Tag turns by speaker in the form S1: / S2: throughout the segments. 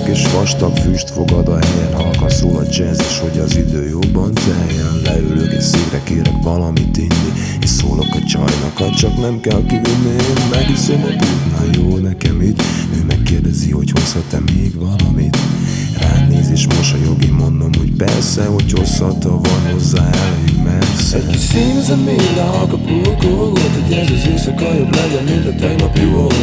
S1: és vastag füst fogad a helyen. Halkan szól a jazz és hogy az idő jobban teljen. Leülök és szívre kérek valamit inni És szólok a csajnak, csak nem kell kivinni. Én megiszom a bútnál, jó nekem itt. Ő megkérdezi, hogy hozhat-e még valamit. Rád néz és mosolyog, én mondom, hogy persze, hogy hozhat, ha van hozzá elég messze
S2: Egy kis színzemény a Acapulco Volt, hogy ez az éjszaka jobb legyen, mint a tegnapi volt.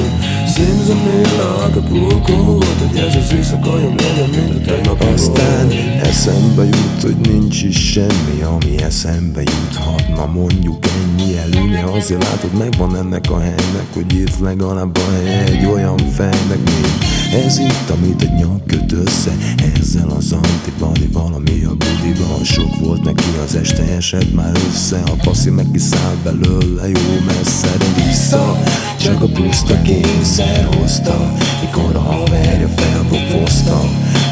S2: Színzemény a Acapulco hogy ez az éjszaka jobb legyen, mint a tegnapi
S1: Aztán eszembe jut, hogy nincs is semmi, ami eszembe juthatna. Mondjuk ennyi előnye, azért látod megvan ennek a helynek Hogy itt legalább a hely egy olyan fejnek, mint ez itt, amit egy nyak köt össze Ezzel az antibody valami a budiban Sok volt neki az este esett már össze A faszi meg kiszáll belőle jó messze De vissza, csak a puszta kényszer hozta Mikor a haverja felpofozta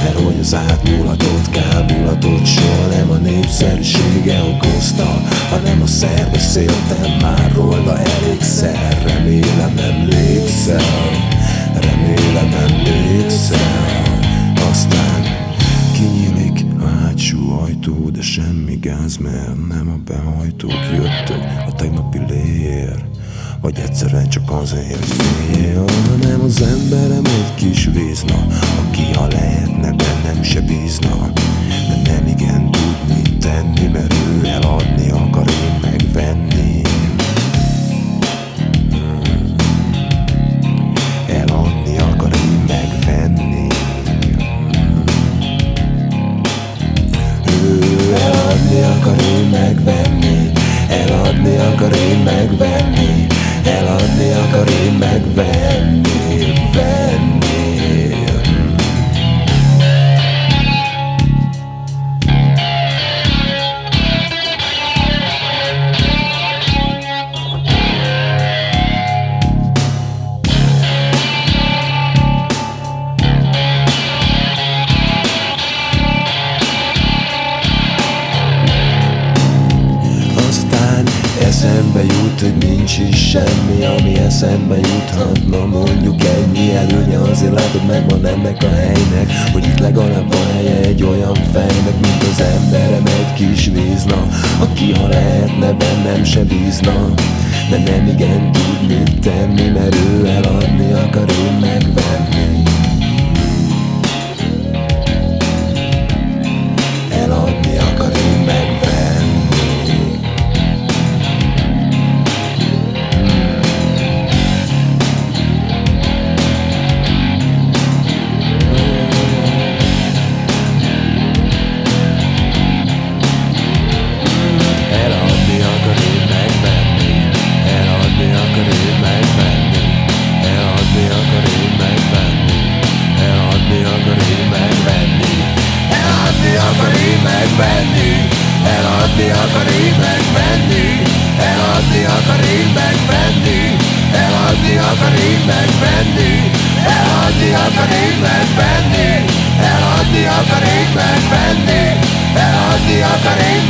S1: Mert hogy az átmulatott kábulatot Soha nem a népszerűsége okozta. Hanem a szer beszéltem már róla elégszer. Remélem emlékszel Remélem emlékszel Aztán kinyílik a hátsó ajtó De semmi gáz, mert nem a behajtók jöttek A tegnapi lér vagy egyszerűen csak azért fél Hanem az emberem egy kis vízna Aki ha lehetne bennem se bízna. De nem igen tud mit tenni Mert ő eladni akar én megvenni. Eladni akar én megvenni. Ő eladni akar én megvenni. Eladni akar én megvenni Meg akarja megvenni jut, hogy nincs is semmi, ami eszembe juthatna. Mondjuk ennyi előnye, azért látod megvan ennek a helynek Hogy itt legalább van helye egy olyan fejnek, mint az emberem egy kis vízna. Aki ha lehetne bennem se bízna. De nem igen tud mit tenni, mert ő eladni akar Eladni akar én megvenni. Eladni akar én megvenni. Eladni akar én megvenni. Eladni akar én megvenni. Eladni akar én megvenni. Eladni akar én